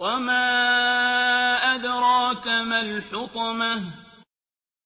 وَمَا أَدْرَاكَ مَا الْحُطَمَةُ